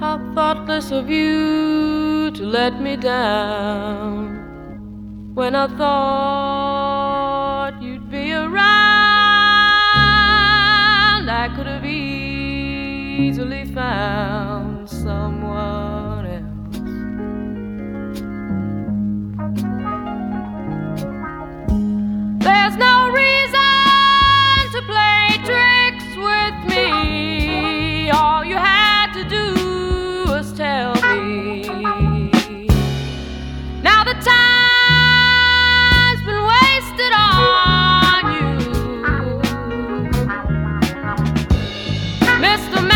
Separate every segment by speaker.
Speaker 1: How thoughtless of you to let me down when I thought you'd be around. I could have easily found Mr.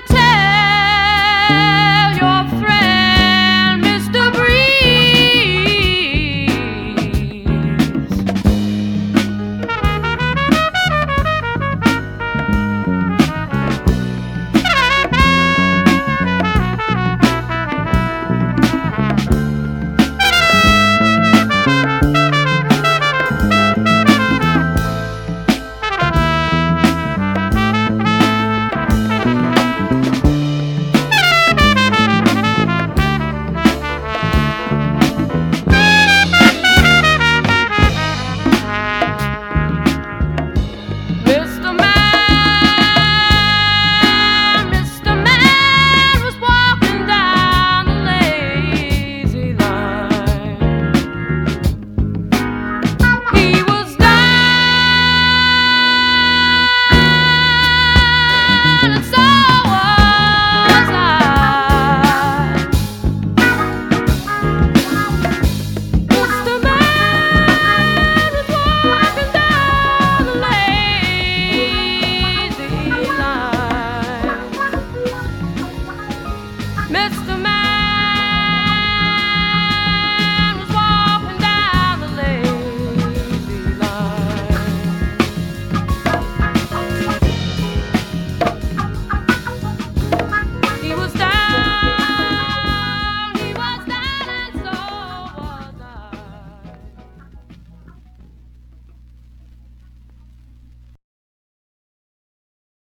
Speaker 1: to tell.